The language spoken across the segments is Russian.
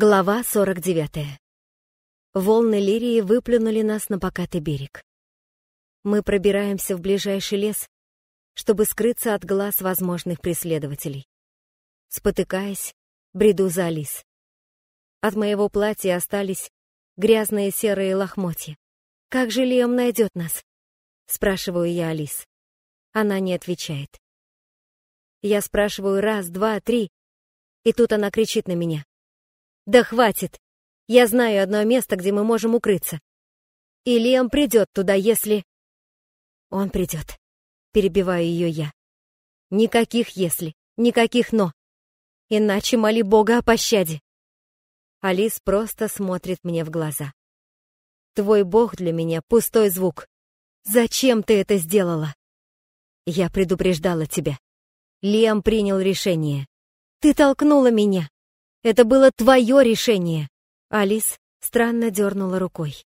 Глава 49. Волны лирии выплюнули нас на покатый берег. Мы пробираемся в ближайший лес, чтобы скрыться от глаз возможных преследователей. Спотыкаясь, бреду за Алис. От моего платья остались грязные серые лохмотья. «Как же Лиам найдет нас?» — спрашиваю я Алис. Она не отвечает. Я спрашиваю раз, два, три, и тут она кричит на меня. «Да хватит! Я знаю одно место, где мы можем укрыться. И Лиам придет туда, если...» «Он придет», — перебиваю ее я. «Никаких «если», никаких «но». Иначе моли Бога о пощаде». Алис просто смотрит мне в глаза. «Твой Бог для меня — пустой звук. Зачем ты это сделала?» «Я предупреждала тебя. Лиам принял решение. Ты толкнула меня. Это было твое решение!» Алис странно дернула рукой.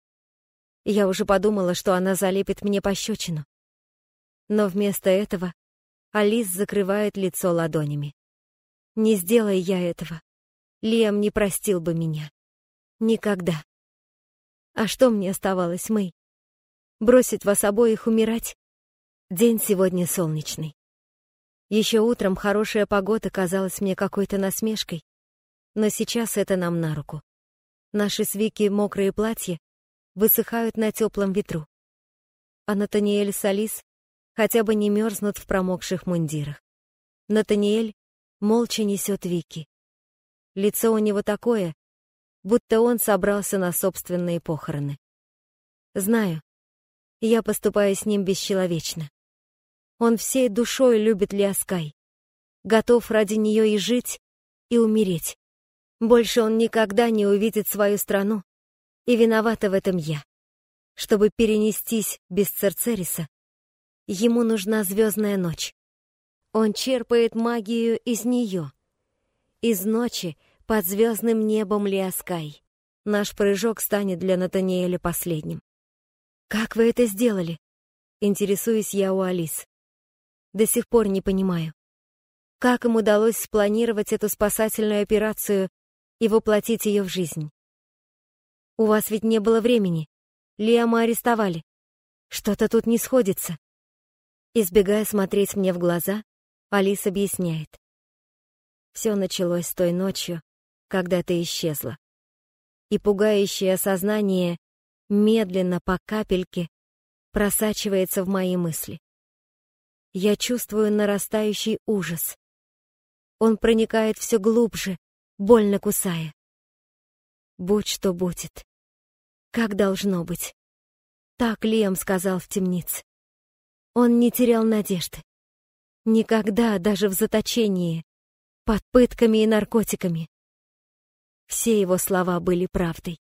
Я уже подумала, что она залепит мне пощечину. Но вместо этого Алис закрывает лицо ладонями. Не сделай я этого. Лиам не простил бы меня. Никогда. А что мне оставалось, Мэй? Бросить вас обоих умирать? День сегодня солнечный. Еще утром хорошая погода казалась мне какой-то насмешкой, но сейчас это нам на руку. Наши свики мокрые платья высыхают на теплом ветру. А Натаниэль с Алис хотя бы не мерзнут в промокших мундирах. Натаниэль молча несет Вики. Лицо у него такое, будто он собрался на собственные похороны. Знаю, я поступаю с ним бесчеловечно. Он всей душой любит Лиаскай, готов ради нее и жить, и умереть. Больше он никогда не увидит свою страну, и виновата в этом я. Чтобы перенестись без Церцериса, ему нужна звездная ночь. Он черпает магию из нее, из ночи под звездным небом Лиаскай. Наш прыжок станет для Натаниэля последним. «Как вы это сделали?» — интересуюсь я у Алис. До сих пор не понимаю. Как им удалось спланировать эту спасательную операцию и воплотить ее в жизнь. У вас ведь не было времени. Лиама арестовали. Что-то тут не сходится. Избегая смотреть мне в глаза, Алис объясняет. Все началось с той ночью, когда ты исчезла. И пугающее осознание медленно по капельке просачивается в мои мысли. Я чувствую нарастающий ужас. Он проникает все глубже, больно кусая. Будь что будет. Как должно быть. Так Лем сказал в темнице. Он не терял надежды. Никогда, даже в заточении, под пытками и наркотиками. Все его слова были правдой.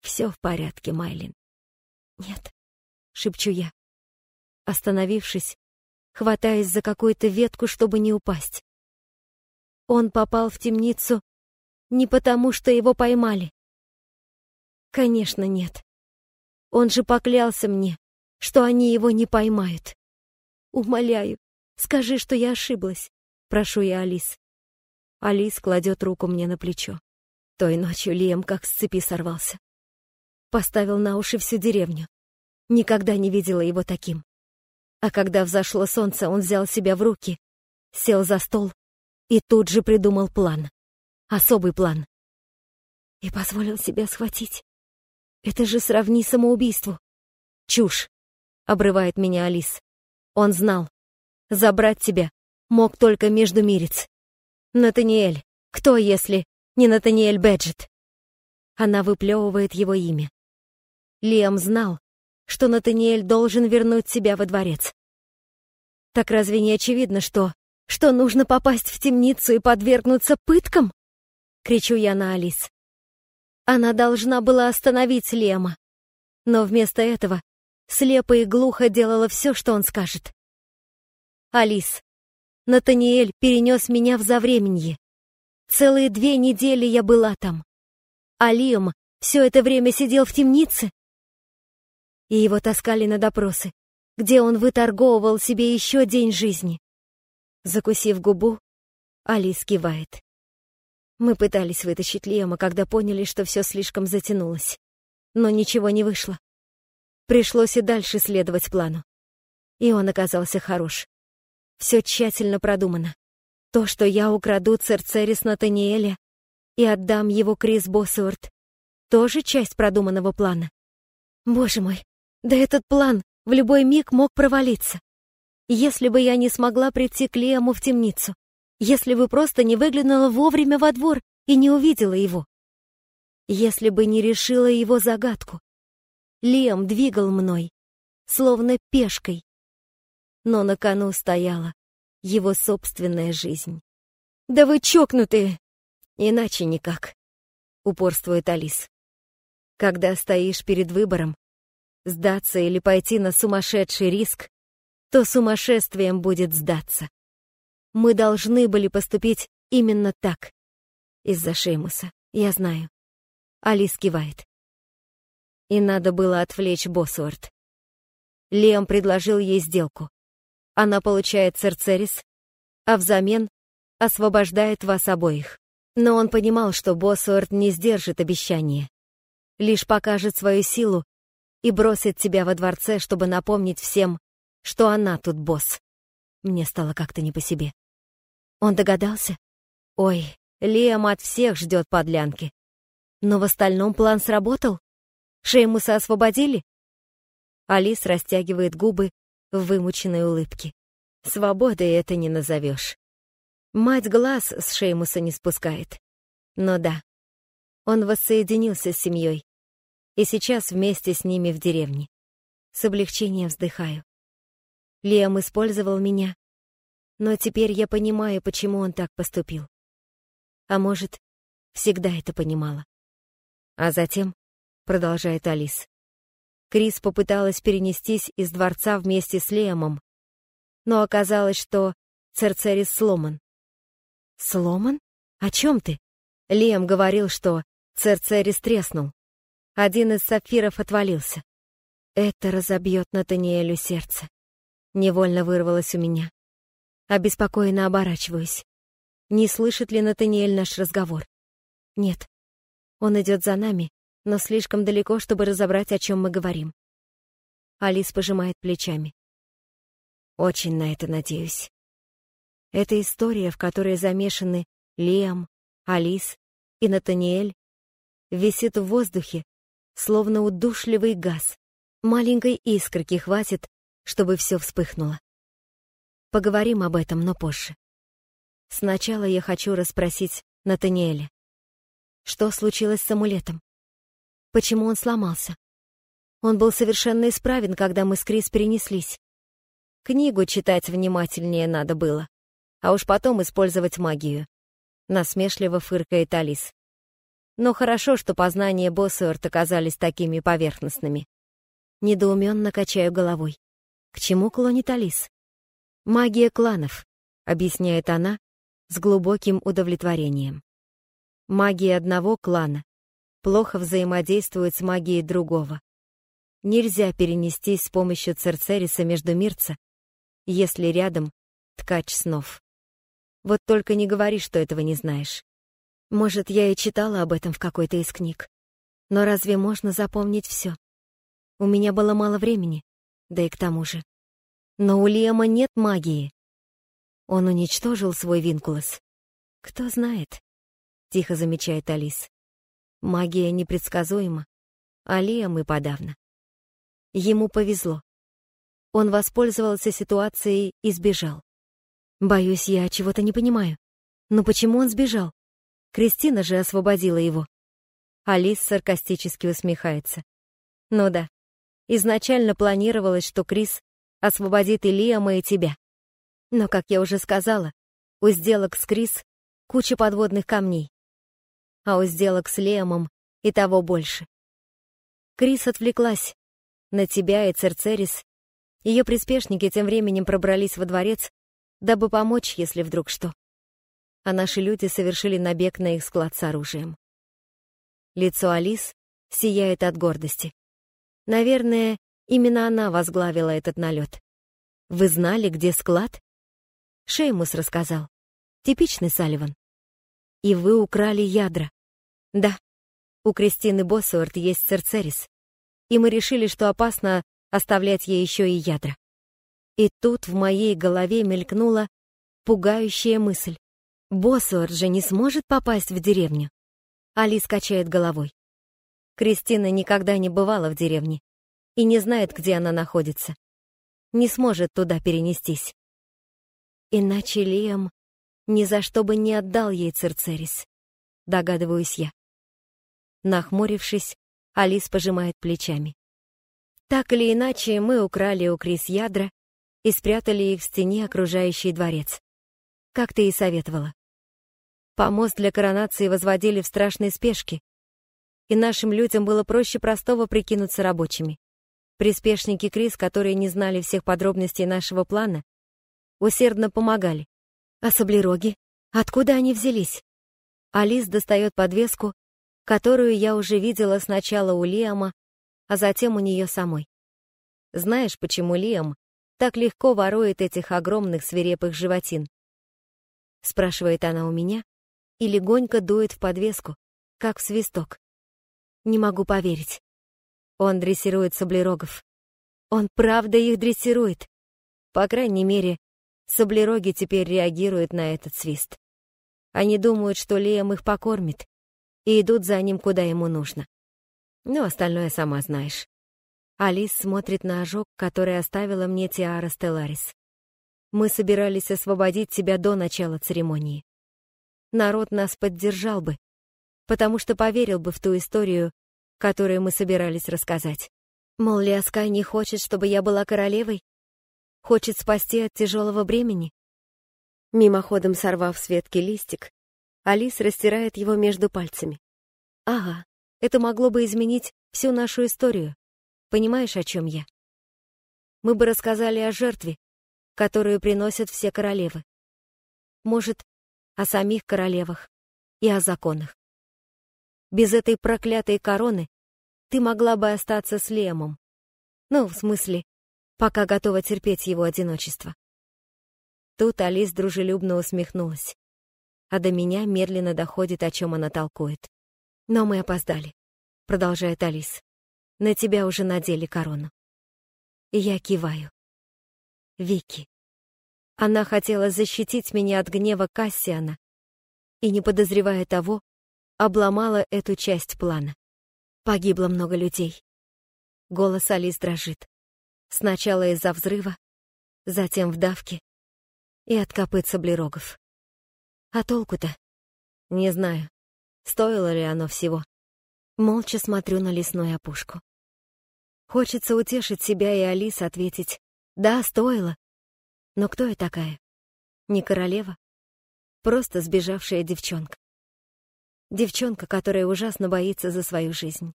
Все в порядке, Майлин. Нет, шепчу я. Остановившись, хватаясь за какую-то ветку, чтобы не упасть. Он попал в темницу не потому, что его поймали. Конечно, нет. Он же поклялся мне, что они его не поймают. Умоляю, скажи, что я ошиблась, прошу я Алис. Алис кладет руку мне на плечо. Той ночью Лием как с цепи сорвался. Поставил на уши всю деревню. Никогда не видела его таким. А когда взошло солнце, он взял себя в руки, сел за стол и тут же придумал план. Особый план. И позволил себя схватить. Это же сравни самоубийству. Чушь, обрывает меня Алис. Он знал. Забрать тебя мог только междумирец. Натаниэль. Кто, если не Натаниэль Бэджет? Она выплевывает его имя. Лиам знал, что Натаниэль должен вернуть себя во дворец. Так разве не очевидно, что что нужно попасть в темницу и подвергнуться пыткам? Кричу я на Алис. Она должна была остановить Лема. Но вместо этого слепо и глухо делала все, что он скажет. Алис, Натаниэль перенес меня в завременье. Целые две недели я была там. А Лиам все это время сидел в темнице? И его таскали на допросы, где он выторговывал себе еще день жизни. Закусив губу, Алис кивает. Мы пытались вытащить Лема, когда поняли, что все слишком затянулось. Но ничего не вышло. Пришлось и дальше следовать плану. И он оказался хорош. Все тщательно продумано. То, что я украду Церцерис Натаниэля и отдам его Крис Боссуорт, тоже часть продуманного плана. Боже мой, да этот план в любой миг мог провалиться. Если бы я не смогла прийти к Лиаму в темницу, если бы просто не выглянула вовремя во двор и не увидела его. Если бы не решила его загадку. Лиам двигал мной, словно пешкой. Но на кону стояла его собственная жизнь. «Да вы чокнутые!» «Иначе никак», — упорствует Алис. «Когда стоишь перед выбором, сдаться или пойти на сумасшедший риск, то сумасшествием будет сдаться. Мы должны были поступить именно так. Из-за Шеймуса, я знаю. Алис кивает. И надо было отвлечь Боссуорт. Лем предложил ей сделку. Она получает Церцерис, а взамен освобождает вас обоих. Но он понимал, что Боссуорт не сдержит обещание. Лишь покажет свою силу и бросит тебя во дворце, чтобы напомнить всем, что она тут босс. Мне стало как-то не по себе. Он догадался? Ой, Лиам от всех ждет подлянки. Но в остальном план сработал? Шеймуса освободили? Алис растягивает губы в вымученной улыбке. Свободой это не назовешь. Мать глаз с Шеймуса не спускает. Но да, он воссоединился с семьей, и сейчас вместе с ними в деревне. С облегчением вздыхаю. Лиам использовал меня, но теперь я понимаю, почему он так поступил. А может, всегда это понимала. А затем, продолжает Алис, Крис попыталась перенестись из дворца вместе с Лиамом, но оказалось, что Церцерис сломан. Сломан? О чем ты? Лиам говорил, что Церцерис треснул. Один из сапфиров отвалился. Это разобьет Натаниэлю сердце. Невольно вырвалось у меня. Обеспокоенно оборачиваюсь. Не слышит ли Натаниэль наш разговор? Нет. Он идет за нами, но слишком далеко, чтобы разобрать, о чем мы говорим. Алис пожимает плечами. Очень на это надеюсь. Это история, в которой замешаны Лиам, Алис и Натаниэль, висит в воздухе, словно удушливый газ. Маленькой искорки хватит, чтобы все вспыхнуло. Поговорим об этом, но позже. Сначала я хочу расспросить Натаниэля. Что случилось с амулетом? Почему он сломался? Он был совершенно исправен, когда мы с Крис перенеслись. Книгу читать внимательнее надо было, а уж потом использовать магию. Насмешливо фыркает Алис. Но хорошо, что познания Боссуэрт оказались такими поверхностными. Недоуменно качаю головой. К чему клонит Алис? Магия кланов, объясняет она с глубоким удовлетворением. Магия одного клана плохо взаимодействует с магией другого. Нельзя перенестись с помощью Церцериса между мирца, если рядом ткач снов. Вот только не говори, что этого не знаешь. Может, я и читала об этом в какой-то из книг. Но разве можно запомнить все? У меня было мало времени, да и к тому же. Но у Лиама нет магии. Он уничтожил свой Винкулос. Кто знает, тихо замечает Алис. Магия непредсказуема, а Лиам и подавно. Ему повезло. Он воспользовался ситуацией и сбежал. Боюсь, я чего-то не понимаю. Но почему он сбежал? Кристина же освободила его. Алис саркастически усмехается. Ну да, изначально планировалось, что Крис освободит и Лиама, и тебя. Но, как я уже сказала, у сделок с Крис куча подводных камней. А у сделок с Лиамом и того больше. Крис отвлеклась на тебя и Церцерис. Ее приспешники тем временем пробрались во дворец, дабы помочь, если вдруг что а наши люди совершили набег на их склад с оружием. Лицо Алис сияет от гордости. Наверное, именно она возглавила этот налет. Вы знали, где склад? Шеймус рассказал. Типичный Салливан. И вы украли ядра. Да, у Кристины Боссуэрт есть Церцерис, и мы решили, что опасно оставлять ей еще и ядра. И тут в моей голове мелькнула пугающая мысль. Боссуэрт же не сможет попасть в деревню. Алис качает головой. Кристина никогда не бывала в деревне и не знает, где она находится. Не сможет туда перенестись. Иначе Лиам ни за что бы не отдал ей Церцерис, догадываюсь я. Нахмурившись, Алис пожимает плечами. Так или иначе, мы украли у Крис ядра и спрятали их в стене, окружающей дворец. Как ты и советовала. Помост для коронации возводили в страшной спешке, и нашим людям было проще простого прикинуться рабочими. Приспешники Крис, которые не знали всех подробностей нашего плана, усердно помогали. А саблероги? Откуда они взялись? Алис достает подвеску которую я уже видела сначала у Лиама, а затем у нее самой. Знаешь, почему Лиам так легко ворует этих огромных свирепых животин? Спрашивает она у меня и легонько дует в подвеску, как в свисток. Не могу поверить. Он дрессирует саблерогов. Он правда их дрессирует. По крайней мере, саблероги теперь реагируют на этот свист. Они думают, что Лиам их покормит, и идут за ним, куда ему нужно. Но остальное сама знаешь. Алис смотрит на ожог, который оставила мне Тиара Стелларис. Мы собирались освободить тебя до начала церемонии. Народ нас поддержал бы, потому что поверил бы в ту историю, которую мы собирались рассказать. Мол, Лиаскай не хочет, чтобы я была королевой? Хочет спасти от тяжелого бремени? Мимоходом сорвав с ветки листик, Алис растирает его между пальцами. Ага, это могло бы изменить всю нашу историю. Понимаешь, о чем я? Мы бы рассказали о жертве, которую приносят все королевы. Может, о самих королевах и о законах. Без этой проклятой короны ты могла бы остаться с Лемом. Ну, в смысле, пока готова терпеть его одиночество. Тут Алис дружелюбно усмехнулась а до меня медленно доходит, о чем она толкует. «Но мы опоздали», — продолжает Алис. «На тебя уже надели корону». И я киваю. Вики. Она хотела защитить меня от гнева Кассиана и, не подозревая того, обломала эту часть плана. Погибло много людей. Голос Алис дрожит. Сначала из-за взрыва, затем в давке и от копыт саблерогов. А толку-то? Не знаю, стоило ли оно всего. Молча смотрю на лесную опушку. Хочется утешить себя и Алис ответить «Да, стоило». Но кто я такая? Не королева? Просто сбежавшая девчонка. Девчонка, которая ужасно боится за свою жизнь.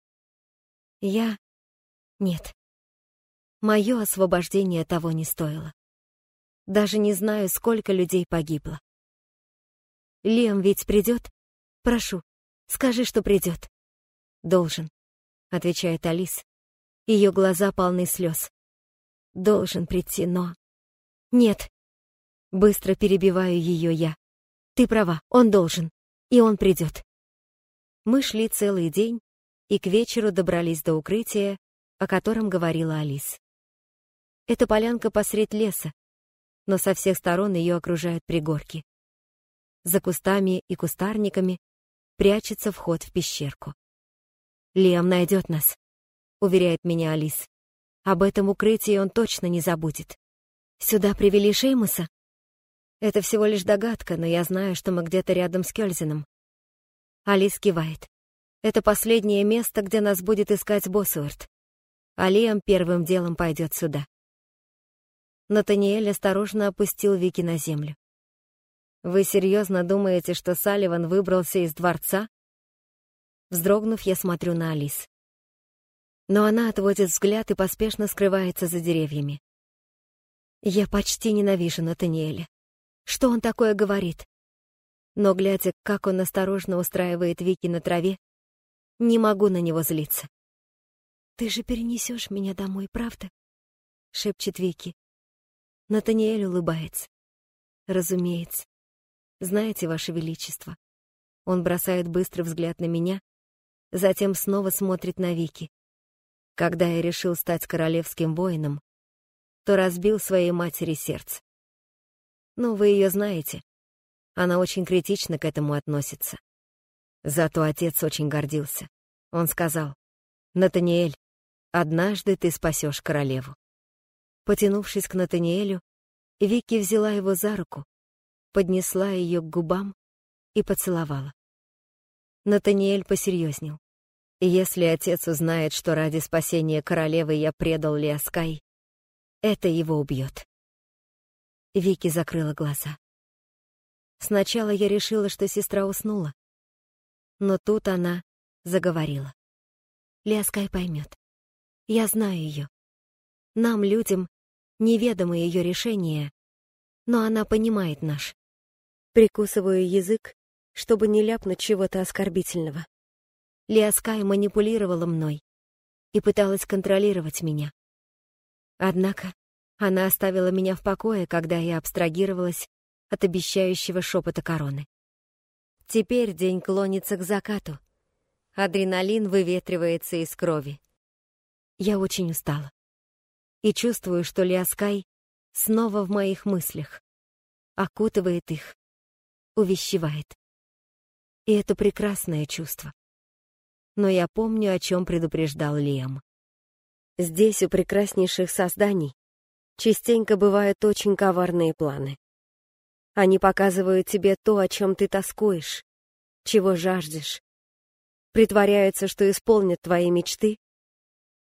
Я... Нет. Мое освобождение того не стоило. Даже не знаю, сколько людей погибло. Лем ведь придет? Прошу, скажи, что придет. Должен, отвечает Алис. Ее глаза полны слез. Должен прийти, но... Нет. Быстро перебиваю ее я. Ты права, он должен. И он придет. Мы шли целый день и к вечеру добрались до укрытия, о котором говорила Алис. Это полянка посред леса, но со всех сторон ее окружают пригорки за кустами и кустарниками прячется вход в пещерку. «Лиам найдет нас», — уверяет меня Алис. «Об этом укрытии он точно не забудет. Сюда привели Шеймуса?» Это всего лишь догадка, но я знаю, что мы где-то рядом с Кёльзеном. Алис кивает. Это последнее место, где нас будет искать Боссуэрт. А Лиам первым делом пойдет сюда. Натаниэль осторожно опустил Вики на землю. Вы серьезно думаете, что Салливан выбрался из дворца? Вздрогнув, я смотрю на Алис. Но она отводит взгляд и поспешно скрывается за деревьями. Я почти ненавижу Натаниэля. Что он такое говорит? Но, глядя, как он осторожно устраивает Вики на траве, не могу на него злиться. «Ты же перенесешь меня домой, правда?» — шепчет Вики. Натаниэль улыбается. «Разумеется. Знаете, Ваше Величество, Он бросает быстрый взгляд на меня, затем снова смотрит на Вики. Когда я решил стать королевским воином, то разбил своей матери сердце. Ну, вы ее знаете. Она очень критично к этому относится. Зато отец очень гордился. Он сказал, «Натаниэль, однажды ты спасешь королеву». Потянувшись к Натаниэлю, Вики взяла его за руку, поднесла ее к губам и поцеловала. Натаниэль посерьезнел. Если отец узнает, что ради спасения королевы я предал Лиаскай, это его убьет. Вики закрыла глаза. Сначала я решила, что сестра уснула. Но тут она заговорила. Лиаскай поймет. Я знаю ее. Нам, людям, неведомо ее решение, но она понимает наш. Прикусываю язык, чтобы не ляпнуть чего-то оскорбительного. Лиаскай манипулировала мной и пыталась контролировать меня. Однако она оставила меня в покое, когда я абстрагировалась от обещающего шепота короны. Теперь день клонится к закату. Адреналин выветривается из крови. Я очень устала. И чувствую, что Лиаскай снова в моих мыслях. Окутывает их, увещевает. И это прекрасное чувство. Но я помню, о чем предупреждал Лиам. Здесь, у прекраснейших созданий, частенько бывают очень коварные планы. Они показывают тебе то, о чем ты тоскуешь, чего жаждешь. Притворяются, что исполнят твои мечты,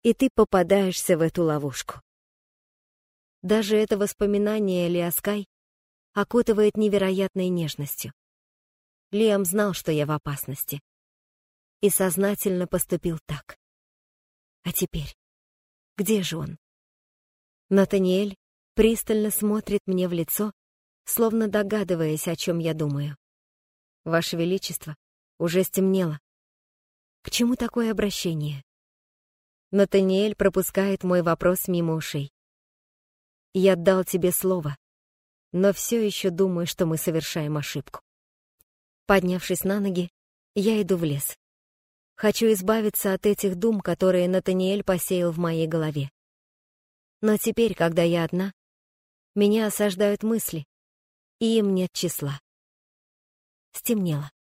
и ты попадаешься в эту ловушку. Даже это воспоминание Лиаскай окутывает невероятной нежностью. Лиам знал, что я в опасности. И сознательно поступил так. А теперь, где же он? Натаниэль пристально смотрит мне в лицо, словно догадываясь, о чем я думаю. Ваше Величество, уже стемнело. К чему такое обращение? Натаниэль пропускает мой вопрос мимо ушей. Я дал тебе слово, но все еще думаю, что мы совершаем ошибку. Поднявшись на ноги, я иду в лес. Хочу избавиться от этих дум, которые Натаниэль посеял в моей голове. Но теперь, когда я одна, меня осаждают мысли, и им нет числа. Стемнело.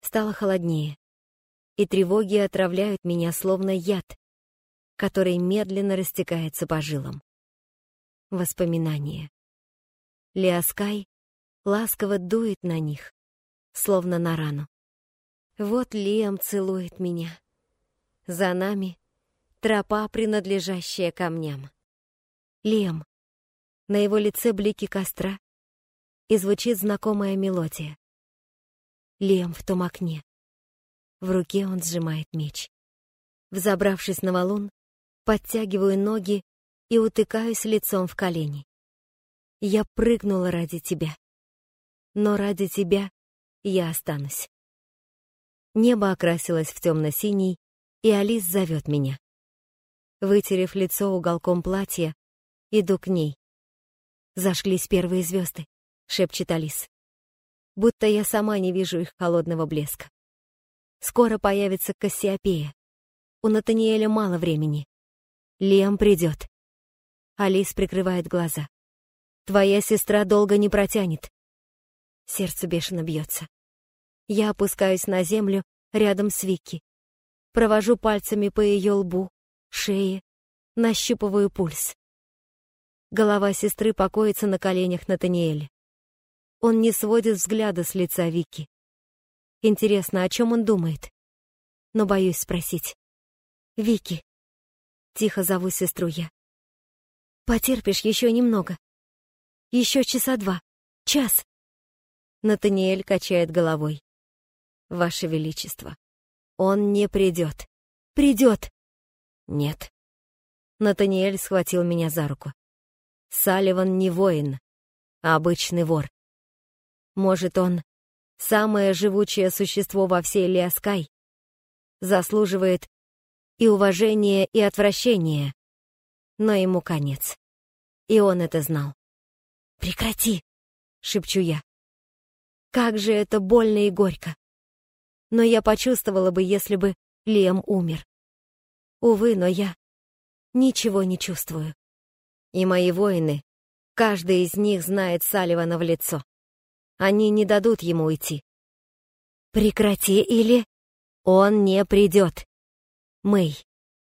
Стало холоднее, и тревоги отравляют меня словно яд, который медленно растекается по жилам. Воспоминания. Лиаскай ласково дует на них, словно на рану. Вот Лиам целует меня. За нами тропа, принадлежащая камням. Лиам. На его лице блики костра, и звучит знакомая мелодия. Лиам в том окне. В руке он сжимает меч. Взобравшись на валун, подтягиваю ноги и утыкаюсь лицом в колени. Я прыгнула ради тебя. Но ради тебя я останусь. Небо окрасилось в темно-синий, и Алис зовет меня. Вытерев лицо уголком платья, иду к ней. Зажглись первые звезды, шепчет Алис. Будто я сама не вижу их холодного блеска. Скоро появится Кассиопея. У Натаниэля мало времени. Лем придет. Алис прикрывает глаза. Твоя сестра долго не протянет. Сердце бешено бьется. Я опускаюсь на землю рядом с Вики. Провожу пальцами по ее лбу, шее, нащупываю пульс. Голова сестры покоится на коленях Натаниэля. Он не сводит взгляда с лица Вики. Интересно, о чем он думает? Но боюсь спросить. «Вики!» Тихо зову сестру я. «Потерпишь еще немного. Еще часа два. Час!» Натаниэль качает головой. «Ваше Величество, он не придет. Придет!» «Нет». Натаниэль схватил меня за руку. Салливан не воин, а обычный вор. Может, он самое живучее существо во всей Лиаскай, заслуживает и уважения, и отвращения, но ему конец. И он это знал. «Прекрати!» — шепчу я. Как же это больно и горько. но я почувствовала бы, если бы Лиам умер. Увы, но я ничего не чувствую. И мои воины, каждый из них знает Салливана в лицо. Они не дадут ему уйти. Прекрати или... Он не придет. Мэй,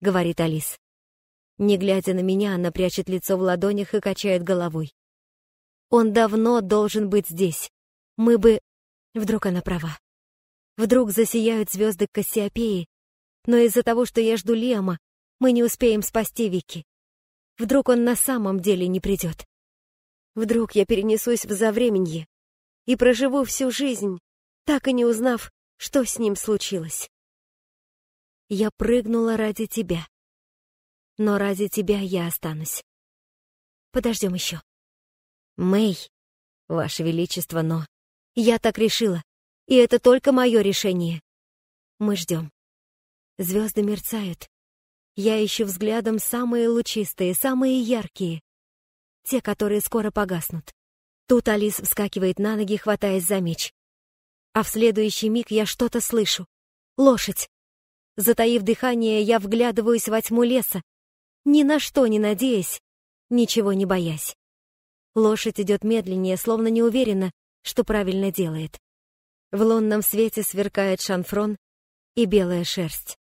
говорит Алис. Не глядя на меня, она прячет лицо в ладонях и качает головой. Он давно должен быть здесь. Мы бы... Вдруг она права. Вдруг засияют звезды Кассиопеи, но из-за того, что я жду Лема, мы не успеем спасти Вики. Вдруг он на самом деле не придет. Вдруг я перенесусь в завременье и проживу всю жизнь, так и не узнав, что с ним случилось. Я прыгнула ради тебя. Но ради тебя я останусь. Подождем еще. Мэй, Ваше Величество, но... Я так решила, и это только мое решение. Мы ждем. Звезды мерцают. Я ищу взглядом самые лучистые, самые яркие. Те, которые скоро погаснут. Тут Алис вскакивает на ноги, хватаясь за меч. А в следующий миг я что-то слышу. Лошадь. Затаив дыхание, я вглядываюсь во тьму леса, ни на что не надеясь, ничего не боясь. Лошадь идет медленнее, словно не уверена, что правильно делает. В лунном свете сверкает шанфрон и белая шерсть.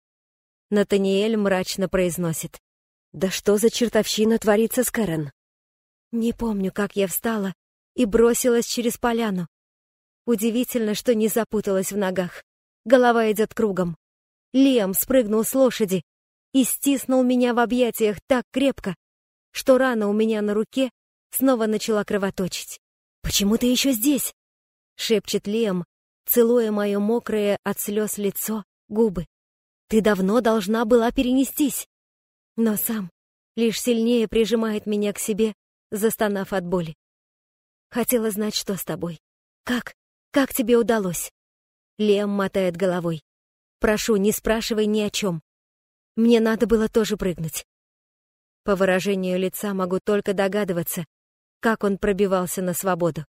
Натаниэль мрачно произносит. «Да что за чертовщина творится с Кэрен?» Не помню, как я встала и бросилась через поляну. Удивительно, что не запуталась в ногах. Голова идет кругом. Лиам спрыгнул с лошади и стиснул меня в объятиях так крепко, что рана у меня на руке снова начала кровоточить. «Почему ты еще здесь?» — шепчет Лиам, целуя мое мокрое от слез лицо, губы. «Ты давно должна была перенестись!» Но сам лишь сильнее прижимает меня к себе, застонав от боли. Хотела знать, что с тобой. Как? Как тебе удалось? Лем мотает головой. Прошу, не спрашивай ни о чем. Мне надо было тоже прыгнуть. По выражению лица могу только догадываться, как он пробивался на свободу.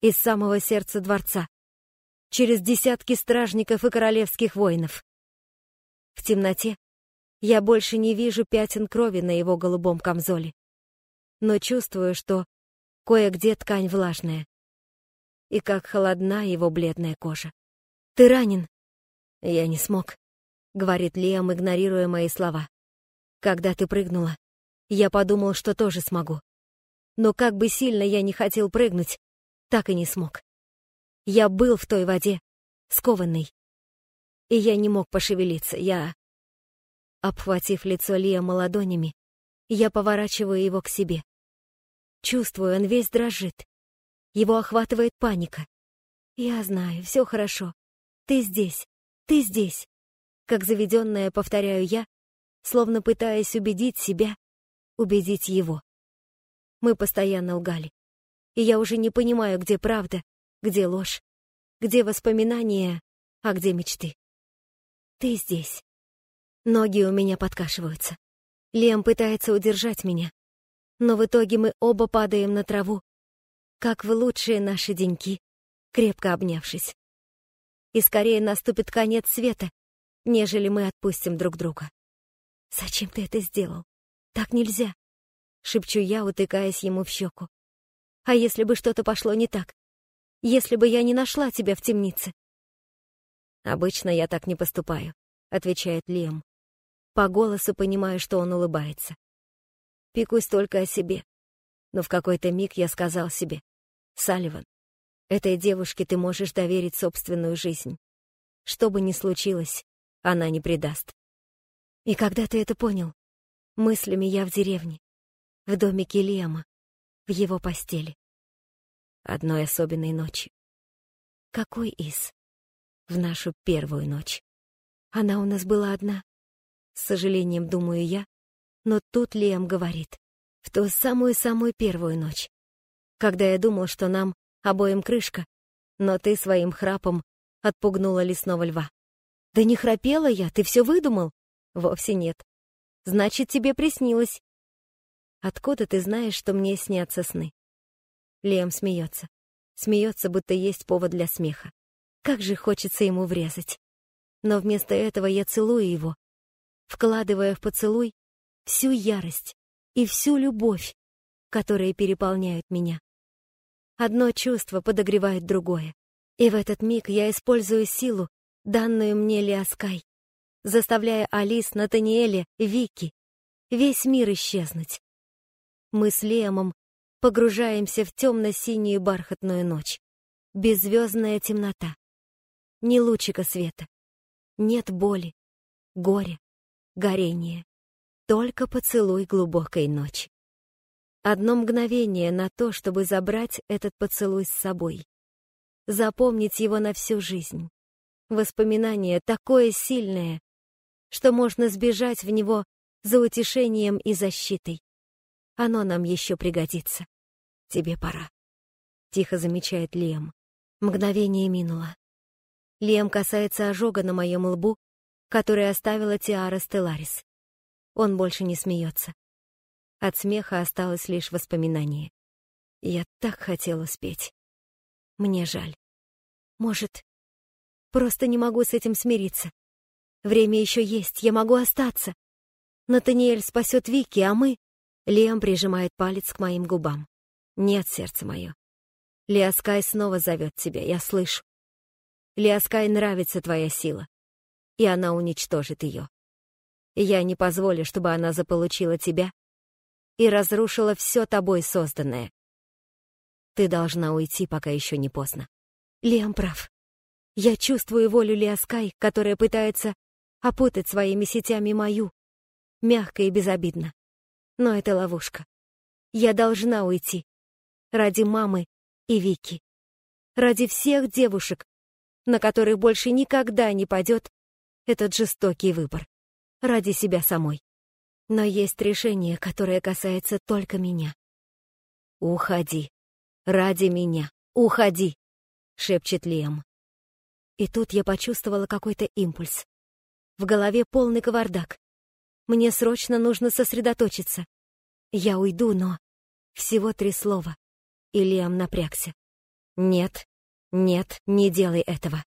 Из самого сердца дворца, через десятки стражников и королевских воинов. В темноте я больше не вижу пятен крови на его голубом камзоле, но чувствую, что кое-где ткань влажная. И как холодна его бледная кожа. «Ты ранен?» «Я не смог», — говорит Лиам, игнорируя мои слова. «Когда ты прыгнула, я подумал, что тоже смогу но как бы сильно я не хотел прыгнуть, так и не смог. Я был в той воде, скованный. И я не мог пошевелиться, я... Обхватив лицо Лиама ладонями, я поворачиваю его к себе. Чувствую, он весь дрожит. Его охватывает паника. Я знаю, все хорошо. Ты здесь, ты здесь. Как заведенная повторяю я, словно пытаясь убедить себя, убедить его. Мы постоянно лгали. И я уже не понимаю, где правда, где ложь, где воспоминания, а где мечты. Ты здесь. Ноги у меня подкашиваются. Лем пытается удержать меня. Но в итоге мы оба падаем на траву, как в лучшие наши деньки, крепко обнявшись. И скорее наступит конец света, нежели мы отпустим друг друга. Зачем ты это сделал? Так нельзя шепчу я, утыкаясь ему в щеку. А если бы что-то пошло не так? Если бы я не нашла тебя в темнице? Обычно я так не поступаю, отвечает Лем. По голосу понимаю, что он улыбается. Пекусь только о себе. Но в какой-то миг я сказал себе, «Салливан, этой девушке ты можешь доверить собственную жизнь. Что бы ни случилось, она не предаст». И когда ты это понял? Мыслями я в деревне в домике Лема, в его постели. Одной особенной ночи. Какой из? В нашу первую ночь. Она у нас была одна. С сожалением думаю я, но тут Лем говорит. В ту самую-самую первую ночь. Когда я думал, что нам обоим крышка, но ты своим храпом отпугнула лесного льва. Да не храпела я, ты все выдумал? Вовсе нет. Значит, тебе приснилось. Откуда ты знаешь, что мне снятся сны? Лем смеется. Смеется, будто есть повод для смеха. Как же хочется ему врезать. Но вместо этого я целую его, вкладывая в поцелуй всю ярость и всю любовь, которые переполняют меня. Одно чувство подогревает другое. И в этот миг я использую силу, данную мне Лиаскай, заставляя Алис, Натаниэля, Вики, весь мир исчезнуть. Мы с Лемом погружаемся в темно-синюю бархатную ночь. Беззвездная темнота. Ни лучика света. Нет боли, горя, горения. Только поцелуй глубокой ночи. Одно мгновение на то, чтобы забрать этот поцелуй с собой. Запомнить его на всю жизнь. Воспоминание такое сильное, что можно сбежать в него за утешением и защитой. Оно нам еще пригодится. Тебе пора. Тихо замечает Лем. Мгновение минуло. Лем касается ожога на моем лбу, который оставила Тиара Стелларис. Он больше не смеется. От смеха осталось лишь воспоминание. Я так хотела спеть. Мне жаль. Может, просто не могу с этим смириться. Время еще есть, я могу остаться. Натаниэль спасет Вики, а мы... Лиам прижимает палец к моим губам. Нет, сердце мое. Лиаскай снова зовет тебя, я слышу. Лиаскай нравится твоя сила, и она уничтожит ее. Я не позволю, чтобы она заполучила тебя и разрушила все тобой созданное. Ты должна уйти, пока еще не поздно. Лиам прав. Я чувствую волю Лиаскай, которая пытается опутать своими сетями мою, мягко и безобидно. Но это ловушка. Я должна уйти. Ради мамы и Вики. Ради всех девушек, на которых больше никогда не падет этот жестокий выбор. Ради себя самой. Но есть решение, которое касается только меня. «Уходи. Ради меня. Уходи!» — шепчет Лиам. И тут я почувствовала какой-то импульс. В голове полный кавардак. Мне срочно нужно сосредоточиться. Я уйду, но... Всего три слова. И Лиам напрягся. «Нет, нет, не делай этого».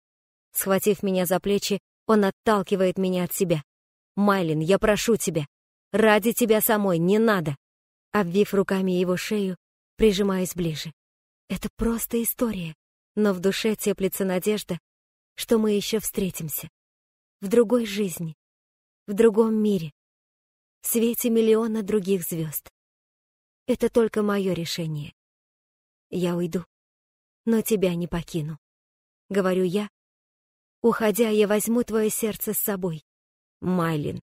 Схватив меня за плечи, он отталкивает меня от себя. «Майлин, я прошу тебя, Ради тебя самой, не надо!» Обвив руками его шею, прижимаясь ближе. Это просто история, но в душе теплится надежда, что мы еще встретимся. В другой жизни, в другом мире, в свете миллиона других звезд. Это только мое решение. Я уйду, но тебя не покину. Говорю я. Уходя, я возьму твое сердце с собой. Майлин,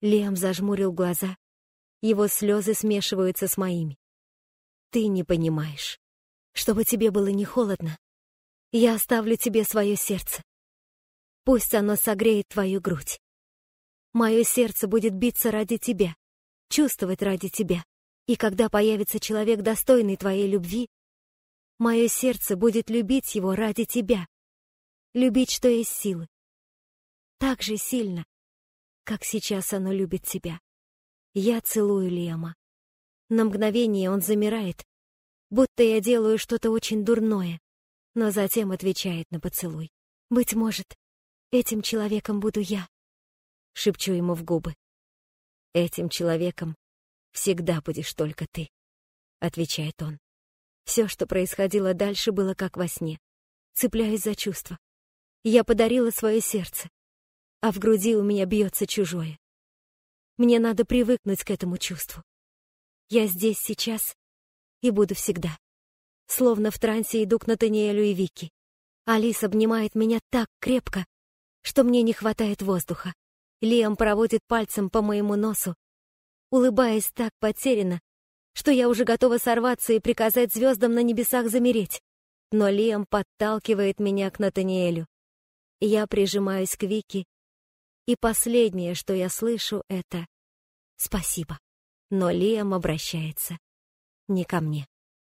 Лиам зажмурил глаза. Его слезы смешиваются с моими. Ты не понимаешь. Чтобы тебе было не холодно, я оставлю тебе свое сердце. Пусть оно согреет твою грудь. Мое сердце будет биться ради тебя, чувствовать ради тебя. И когда появится человек, достойный твоей любви, мое сердце будет любить его ради тебя, любить, что есть силы. Так же сильно, как сейчас оно любит тебя. Я целую Лема. На мгновение он замирает, будто я делаю что-то очень дурное, но затем отвечает на поцелуй. «Быть может, этим человеком буду я», — шепчу ему в губы. «Этим человеком всегда будешь только ты», — отвечает он. Все, что происходило дальше, было как во сне. Цепляюсь за чувства. Я подарила свое сердце а в груди у меня бьется чужое. Мне надо привыкнуть к этому чувству. Я здесь сейчас и буду всегда. Словно в трансе иду к Натаниэлю и Вики. Алис обнимает меня так крепко, что мне не хватает воздуха. Лиам проводит пальцем по моему носу, улыбаясь так потерянно, что я уже готова сорваться и приказать звездам на небесах замереть. Но Лиам подталкивает меня к Натаниэлю. Я прижимаюсь к Вики и последнее, что я слышу, это «спасибо». Но Лиам обращается не ко мне.